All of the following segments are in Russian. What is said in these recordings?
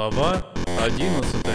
Глава 11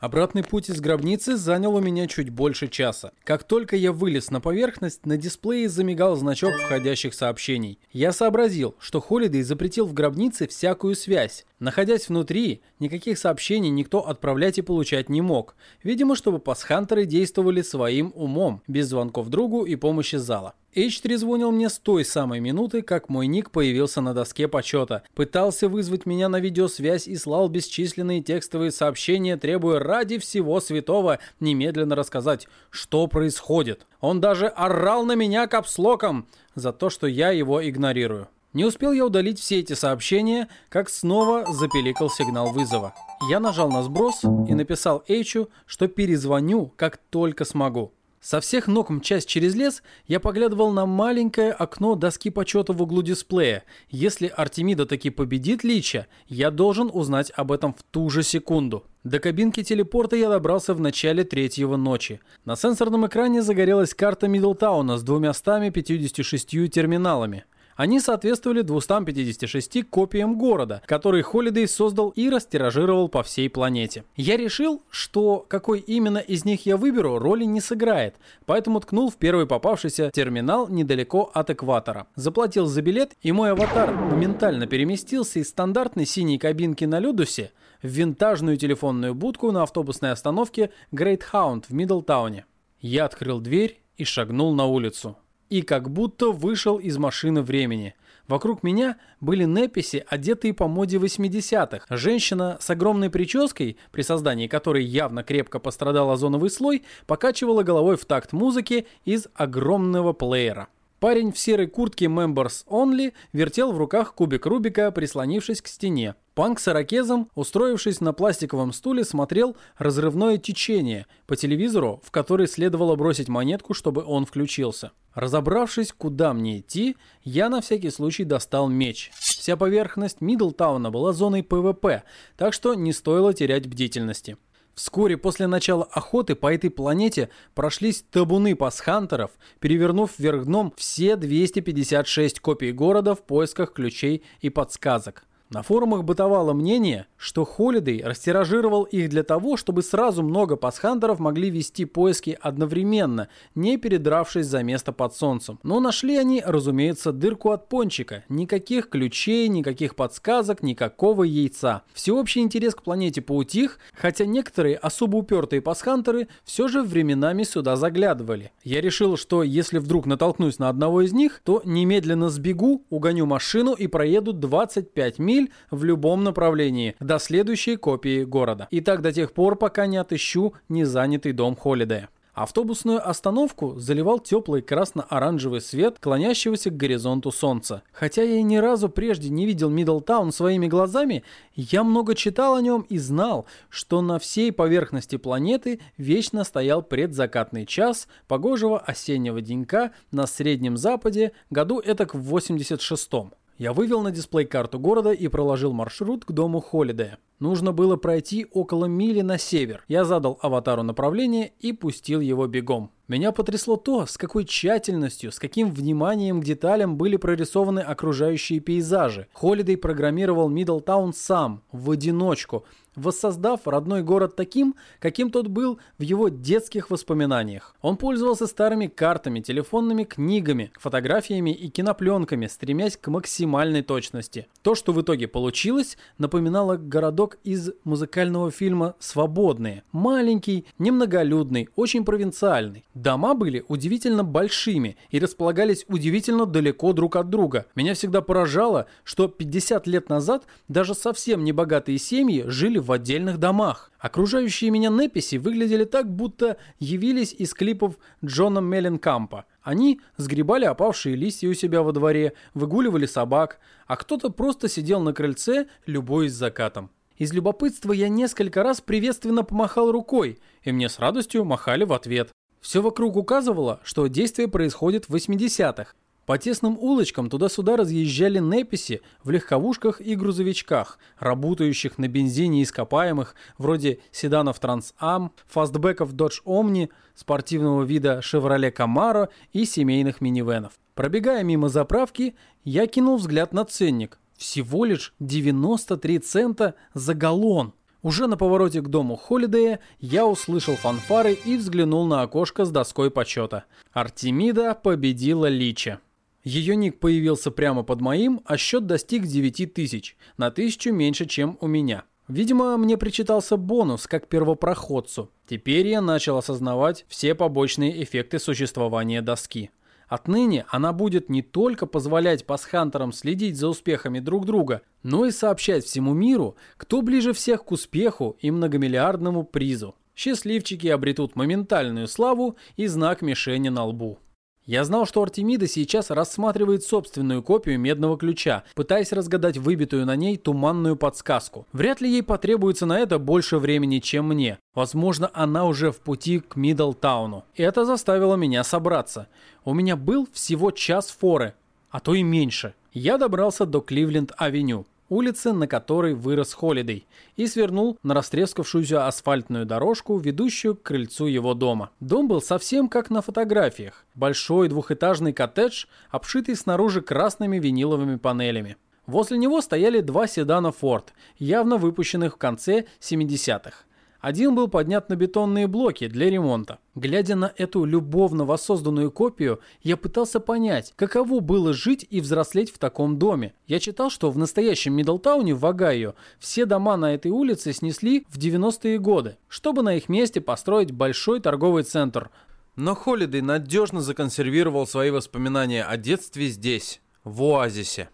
Обратный путь из гробницы занял у меня чуть больше часа. Как только я вылез на поверхность, на дисплее замигал значок входящих сообщений. Я сообразил, что Холидей запретил в гробнице всякую связь. Находясь внутри, никаких сообщений никто отправлять и получать не мог. Видимо, чтобы пасхантеры действовали своим умом, без звонков другу и помощи зала. Эйч трезвонил мне с той самой минуты, как мой ник появился на доске почета. Пытался вызвать меня на видеосвязь и слал бесчисленные текстовые сообщения, требуя ради всего святого немедленно рассказать, что происходит. Он даже орал на меня капслоком за то, что я его игнорирую. Не успел я удалить все эти сообщения, как снова запеликал сигнал вызова. Я нажал на сброс и написал Эйчу, что перезвоню, как только смогу. Со всех ног мчась через лес, я поглядывал на маленькое окно доски почета в углу дисплея. Если Артемида таки победит Лича, я должен узнать об этом в ту же секунду. До кабинки телепорта я добрался в начале третьего ночи. На сенсорном экране загорелась карта Мидлтауна с 256 терминалами. Они соответствовали 256 копиям города, который Холидей создал и растиражировал по всей планете. Я решил, что какой именно из них я выберу, роли не сыграет, поэтому ткнул в первый попавшийся терминал недалеко от экватора. Заплатил за билет, и мой аватар моментально переместился из стандартной синей кабинки на Людусе в винтажную телефонную будку на автобусной остановке Great Hound в Мидлтауне. Я открыл дверь и шагнул на улицу и как будто вышел из машины времени. Вокруг меня были неписи, одетые по моде 80-х. Женщина с огромной прической, при создании которой явно крепко пострадал озоновый слой, покачивала головой в такт музыки из огромного плеера. Парень в серой куртке Members Only вертел в руках кубик Рубика, прислонившись к стене. Панк с ирокезом, устроившись на пластиковом стуле, смотрел «Разрывное течение» по телевизору, в который следовало бросить монетку, чтобы он включился. Разобравшись, куда мне идти, я на всякий случай достал меч. Вся поверхность Мидлтауна была зоной PvP, так что не стоило терять бдительности. Вскоре после начала охоты по этой планете прошлись табуны пасхантеров, перевернув вверх дном все 256 копий города в поисках ключей и подсказок. На форумах бытовало мнение, что Холидей растиражировал их для того, чтобы сразу много пасхантеров могли вести поиски одновременно, не передравшись за место под солнцем. Но нашли они, разумеется, дырку от пончика. Никаких ключей, никаких подсказок, никакого яйца. Всеобщий интерес к планете поутих, хотя некоторые особо упертые пасхантеры все же временами сюда заглядывали. Я решил, что если вдруг натолкнусь на одного из них, то немедленно сбегу, угоню машину и проеду 25 миль миль в любом направлении до следующей копии города. И так до тех пор, пока не отыщу незанятый дом Холидея. Автобусную остановку заливал теплый красно-оранжевый свет клонящегося к горизонту солнца. Хотя я ни разу прежде не видел Миддлтаун своими глазами, я много читал о нем и знал, что на всей поверхности планеты вечно стоял предзакатный час погожего осеннего денька на Среднем Западе году этак в 86-м. Я вывел на дисплей карту города и проложил маршрут к дому Холидея. Нужно было пройти около мили на север. Я задал аватару направление и пустил его бегом. Меня потрясло то, с какой тщательностью, с каким вниманием к деталям были прорисованы окружающие пейзажи. Холидей программировал Миддлтаун сам, в одиночку, воссоздав родной город таким, каким тот был в его детских воспоминаниях. Он пользовался старыми картами, телефонными книгами, фотографиями и кинопленками, стремясь к максимальной точности. То, что в итоге получилось, напоминало городок из музыкального фильма «Свободные». Маленький, немноголюдный, очень провинциальный. Дома были удивительно большими и располагались удивительно далеко друг от друга. Меня всегда поражало, что 50 лет назад даже совсем небогатые семьи жили в отдельных домах. Окружающие меня неписи выглядели так, будто явились из клипов Джона Мелленкампа. Они сгребали опавшие листья у себя во дворе, выгуливали собак, а кто-то просто сидел на крыльце, любуясь закатом. Из любопытства я несколько раз приветственно помахал рукой, и мне с радостью махали в ответ. Все вокруг указывало, что действие происходит в 80-х. По тесным улочкам туда-сюда разъезжали неписи в легковушках и грузовичках, работающих на бензине ископаемых, вроде седанов Трансам, фастбеков Dodge Omni, спортивного вида Chevrolet Camaro и семейных минивенов. Пробегая мимо заправки, я кинул взгляд на ценник. Всего лишь 93 цента за галлон. Уже на повороте к дому Холидея я услышал фанфары и взглянул на окошко с доской почета. Артемида победила Лича. Ее ник появился прямо под моим, а счет достиг 9 тысяч, на тысячу меньше, чем у меня. Видимо, мне причитался бонус как первопроходцу. Теперь я начал осознавать все побочные эффекты существования доски. Отныне она будет не только позволять пасхантерам следить за успехами друг друга, но и сообщать всему миру, кто ближе всех к успеху и многомиллиардному призу. Счастливчики обретут моментальную славу и знак мишени на лбу. Я знал, что Артемида сейчас рассматривает собственную копию медного ключа, пытаясь разгадать выбитую на ней туманную подсказку. Вряд ли ей потребуется на это больше времени, чем мне. Возможно, она уже в пути к Миддлтауну. Это заставило меня собраться. У меня был всего час форы, а то и меньше. Я добрался до Кливленд-авеню улице, на которой вырос Холидей, и свернул на растрескавшуюся асфальтную дорожку, ведущую к крыльцу его дома. Дом был совсем как на фотографиях. Большой двухэтажный коттедж, обшитый снаружи красными виниловыми панелями. Возле него стояли два седана Ford, явно выпущенных в конце 70-х. Один был поднят на бетонные блоки для ремонта. Глядя на эту любовно воссозданную копию, я пытался понять, каково было жить и взрослеть в таком доме. Я читал, что в настоящем Миддлтауне в Огайо все дома на этой улице снесли в 90-е годы, чтобы на их месте построить большой торговый центр. Но Холидей надежно законсервировал свои воспоминания о детстве здесь, в оазисе.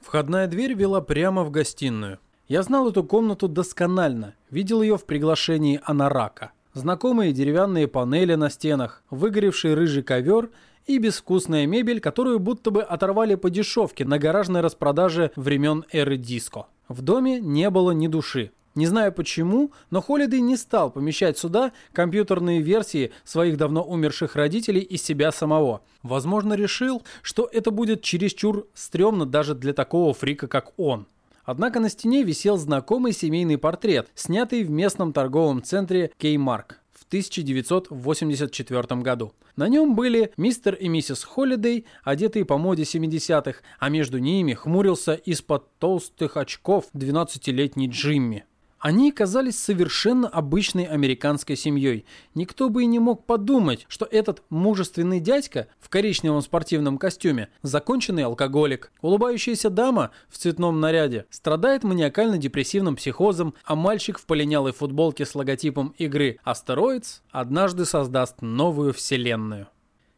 Входная дверь вела прямо в гостиную. Я знал эту комнату досконально, видел ее в приглашении Анарака. Знакомые деревянные панели на стенах, выгоревший рыжий ковер и безвкусная мебель, которую будто бы оторвали по дешевке на гаражной распродаже времен эры диско. В доме не было ни души. Не знаю почему, но Холидей не стал помещать сюда компьютерные версии своих давно умерших родителей и себя самого. Возможно, решил, что это будет чересчур стрёмно даже для такого фрика, как он. Однако на стене висел знакомый семейный портрет, снятый в местном торговом центре Кеймарк в 1984 году. На нем были мистер и миссис Холидей, одетые по моде 70-х, а между ними хмурился из-под толстых очков 12-летний Джимми. Они казались совершенно обычной американской семьей. Никто бы и не мог подумать, что этот мужественный дядька в коричневом спортивном костюме – законченный алкоголик. Улыбающаяся дама в цветном наряде страдает маниакально-депрессивным психозом, а мальчик в полинялой футболке с логотипом игры «Астероидс» однажды создаст новую вселенную.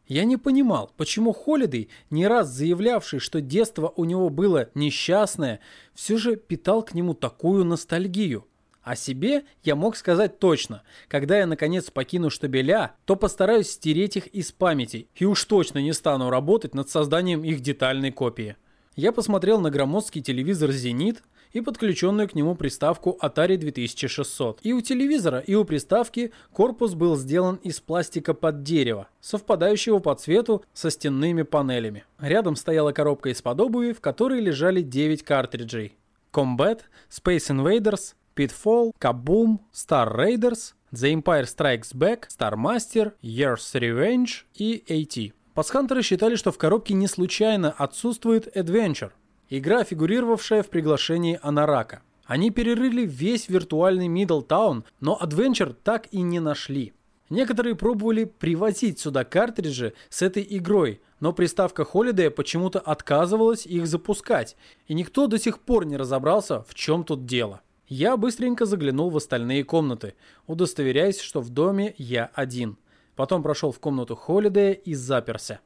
Я не понимал, почему Холидей, не раз заявлявший, что детство у него было несчастное, все же питал к нему такую ностальгию. О себе я мог сказать точно. Когда я наконец покину штабеля, то постараюсь стереть их из памяти и уж точно не стану работать над созданием их детальной копии. Я посмотрел на громоздкий телевизор «Зенит», и подключенную к нему приставку Atari 2600. И у телевизора, и у приставки корпус был сделан из пластика под дерево, совпадающего по цвету со стенными панелями. Рядом стояла коробка из-под обуви, в которой лежали 9 картриджей. Combat, Space Invaders, Pitfall, Kaboom, Star Raiders, The Empire Strikes Back, Star Master, Year's Revenge и AT. Пасхантеры считали, что в коробке не случайно отсутствует Adventure, игра, фигурировавшая в приглашении Анарака. Они перерыли весь виртуальный Миддлтаун, но Adventure так и не нашли. Некоторые пробовали привозить сюда картриджи с этой игрой, но приставка Holiday почему-то отказывалась их запускать, и никто до сих пор не разобрался, в чем тут дело. Я быстренько заглянул в остальные комнаты, удостоверяясь, что в доме я один. Потом прошел в комнату Холидея и заперся.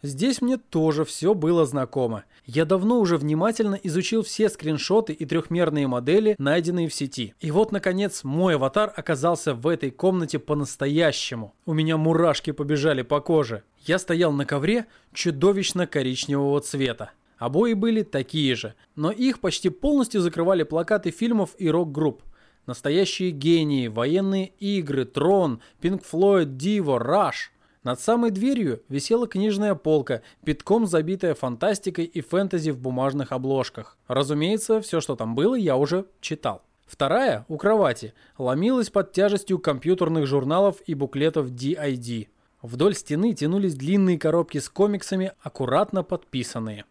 Здесь мне тоже все было знакомо. Я давно уже внимательно изучил все скриншоты и трехмерные модели, найденные в сети. И вот, наконец, мой аватар оказался в этой комнате по-настоящему. У меня мурашки побежали по коже. Я стоял на ковре чудовищно коричневого цвета. Обои были такие же, но их почти полностью закрывали плакаты фильмов и рок-групп. Настоящие гении, военные игры, Трон, Pink Floyd, Divo, Rush. Над самой дверью висела книжная полка, битком забитая фантастикой и фэнтези в бумажных обложках. Разумеется, все, что там было, я уже читал. Вторая, у кровати, ломилась под тяжестью компьютерных журналов и буклетов DID. Вдоль стены тянулись длинные коробки с комиксами, аккуратно подписанные.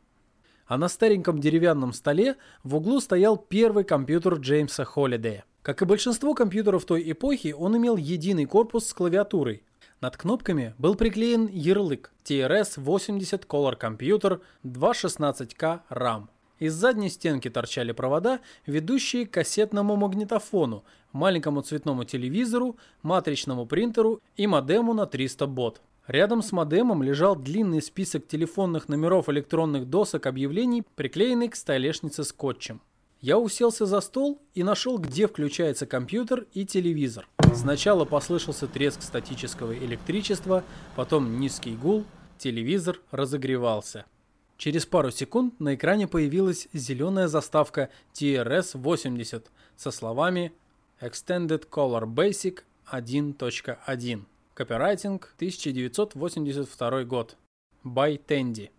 А на стареньком деревянном столе в углу стоял первый компьютер Джеймса Холлидея. Как и большинство компьютеров той эпохи, он имел единый корпус с клавиатурой. Над кнопками был приклеен ярлык TRS-80 Color Computer 216K RAM. Из задней стенки торчали провода, ведущие к кассетному магнитофону, маленькому цветному телевизору, матричному принтеру и модему на 300 бот. Рядом с модемом лежал длинный список телефонных номеров электронных досок объявлений, приклеенный к столешнице скотчем. Я уселся за стол и нашел, где включается компьютер и телевизор. Сначала послышался треск статического электричества, потом низкий гул, телевизор разогревался. Через пару секунд на экране появилась зеленая заставка TRS-80 со словами Extended Color Basic 1.1. Копирайтинг 1982 год. By Tandy.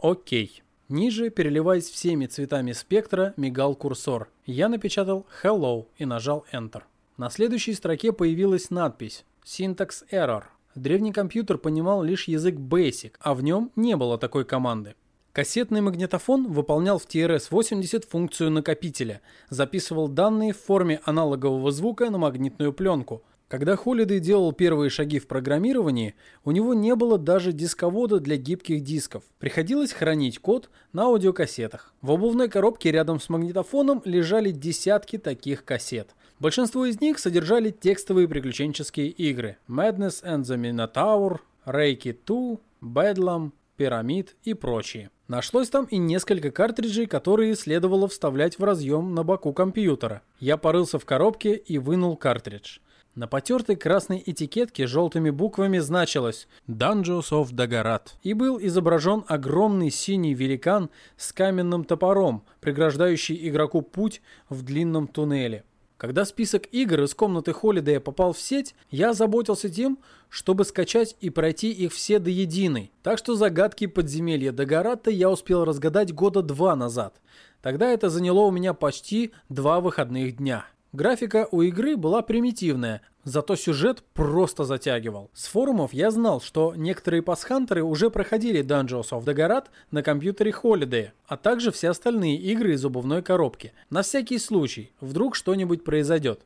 Окей. Ниже, переливаясь всеми цветами спектра, мигал курсор. Я напечатал Hello и нажал Enter. На следующей строке появилась надпись Syntax Error. Древний компьютер понимал лишь язык Basic, а в нем не было такой команды. Кассетный магнитофон выполнял в TRS-80 функцию накопителя, записывал данные в форме аналогового звука на магнитную пленку. Когда Холидей делал первые шаги в программировании, у него не было даже дисковода для гибких дисков. Приходилось хранить код на аудиокассетах. В обувной коробке рядом с магнитофоном лежали десятки таких кассет. Большинство из них содержали текстовые приключенческие игры Madness and the Minotaur, Reiki 2, Bedlam, Pyramid и прочие. Нашлось там и несколько картриджей, которые следовало вставлять в разъем на боку компьютера. Я порылся в коробке и вынул картридж. На потертой красной этикетке желтыми буквами значилось «Dungeons of Dagarat» и был изображен огромный синий великан с каменным топором, преграждающий игроку путь в длинном туннеле. Когда список игр из комнаты Холидея попал в сеть, я заботился тем, чтобы скачать и пройти их все до единой. Так что загадки подземелья Дагоратта я успел разгадать года два назад. Тогда это заняло у меня почти два выходных дня. Графика у игры была примитивная, зато сюжет просто затягивал. С форумов я знал, что некоторые пасхантеры уже проходили Dungeons of Dagarat на компьютере Holiday, а также все остальные игры из обувной коробки. На всякий случай, вдруг что-нибудь произойдет.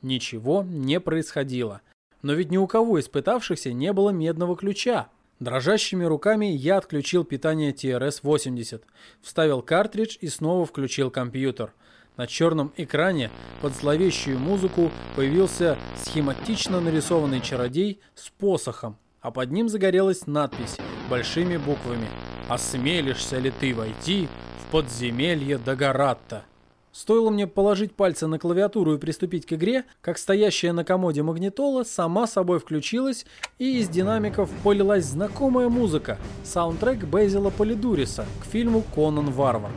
Ничего не происходило. Но ведь ни у кого из пытавшихся не было медного ключа. Дрожащими руками я отключил питание TRS-80, вставил картридж и снова включил компьютер. На черном экране под зловещую музыку появился схематично нарисованный чародей с посохом, а под ним загорелась надпись большими буквами «Осмелишься ли ты войти в подземелье Дагоратта?» Стоило мне положить пальцы на клавиатуру и приступить к игре, как стоящая на комоде магнитола сама собой включилась, и из динамиков полилась знакомая музыка, саундтрек Безила Полидуриса к фильму «Конан Варвар».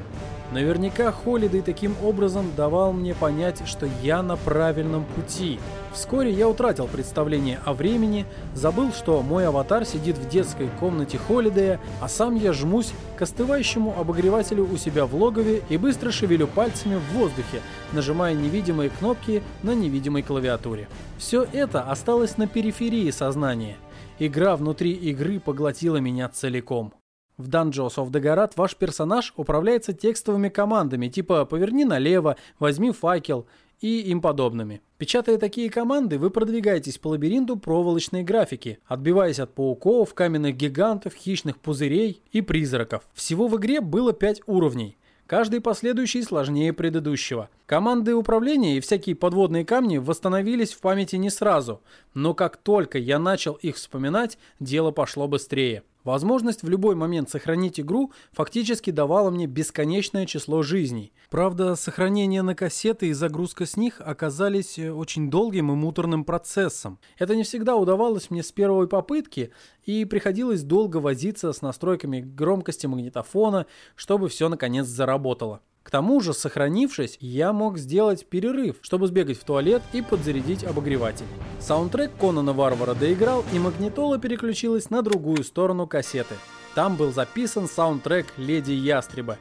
Наверняка Холидей таким образом давал мне понять, что я на правильном пути. Вскоре я утратил представление о времени, забыл, что мой аватар сидит в детской комнате Холидея, а сам я жмусь к остывающему обогревателю у себя в логове и быстро шевелю пальцами в воздухе, нажимая невидимые кнопки на невидимой клавиатуре. Все это осталось на периферии сознания. Игра внутри игры поглотила меня целиком. В Dungeons of Dagarat ваш персонаж управляется текстовыми командами типа «поверни налево», «возьми факел» и им подобными. Печатая такие команды, вы продвигаетесь по лабиринту проволочной графики, отбиваясь от пауков, каменных гигантов, хищных пузырей и призраков. Всего в игре было 5 уровней. Каждый последующий сложнее предыдущего. Команды управления и всякие подводные камни восстановились в памяти не сразу, но как только я начал их вспоминать, дело пошло быстрее. Возможность в любой момент сохранить игру фактически давала мне бесконечное число жизней. Правда, сохранение на кассеты и загрузка с них оказались э, очень долгим и муторным процессом. Это не всегда удавалось мне с первой попытки, и приходилось долго возиться с настройками громкости магнитофона, чтобы все наконец заработало. К тому же, сохранившись, я мог сделать перерыв, чтобы сбегать в туалет и подзарядить обогреватель. Саундтрек Конана Варвара доиграл, и магнитола переключилась на другую сторону кассеты. Там был записан саундтрек Леди Ястреба.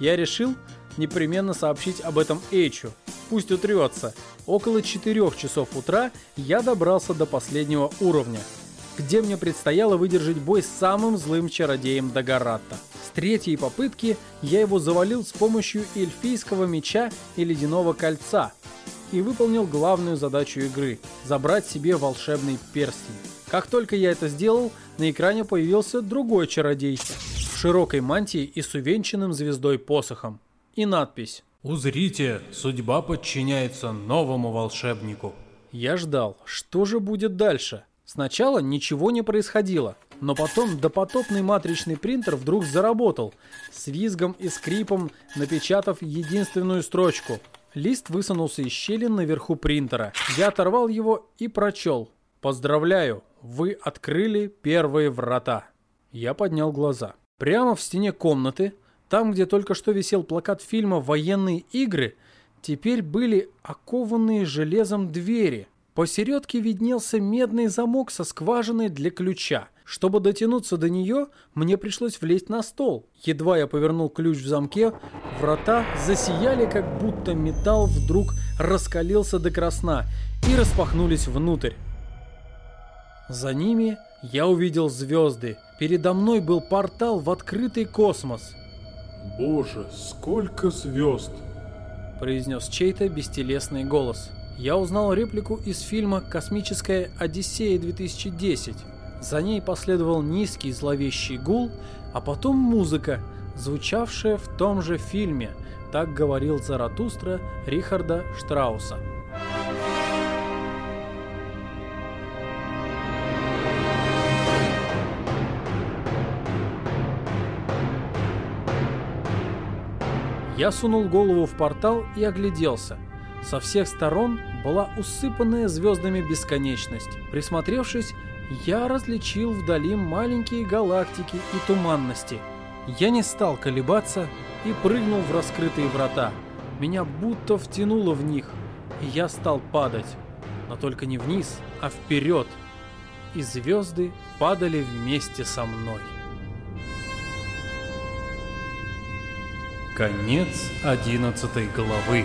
Я решил непременно сообщить об этом Эйчу. Пусть утрется. Около 4 часов утра я добрался до последнего уровня, где мне предстояло выдержать бой с самым злым чародеем Дагаратта. С третьей попытки я его завалил с помощью эльфийского меча и ледяного кольца и выполнил главную задачу игры – забрать себе волшебный перстень. Как только я это сделал, на экране появился другой чародей в широкой мантии и с увенчанным звездой посохом. И надпись «Узрите, судьба подчиняется новому волшебнику». Я ждал, что же будет дальше. Сначала ничего не происходило, но потом допотопный матричный принтер вдруг заработал, с визгом и скрипом напечатав единственную строчку. Лист высунулся из щели наверху принтера. Я оторвал его и прочел. «Поздравляю, вы открыли первые врата». Я поднял глаза. Прямо в стене комнаты, там, где только что висел плакат фильма «Военные игры», теперь были окованные железом двери. Посередке виднелся медный замок со скважиной для ключа. Чтобы дотянуться до нее, мне пришлось влезть на стол. Едва я повернул ключ в замке, врата засияли, как будто металл вдруг раскалился до красна и распахнулись внутрь. За ними я увидел звезды. Передо мной был портал в открытый космос. «Боже, сколько звезд!» произнес чей-то бестелесный голос. Я узнал реплику из фильма «Космическая Одиссея 2010». За ней последовал низкий зловещий гул, а потом музыка, звучавшая в том же фильме. Так говорил Заратустра Рихарда Штрауса. Я сунул голову в портал и огляделся. Со всех сторон была усыпанная звездами бесконечность. Присмотревшись, я различил вдали маленькие галактики и туманности. Я не стал колебаться и прыгнул в раскрытые врата. Меня будто втянуло в них, и я стал падать. Но только не вниз, а вперед. И звезды падали вместе со мной. Конец одиннадцатой главы.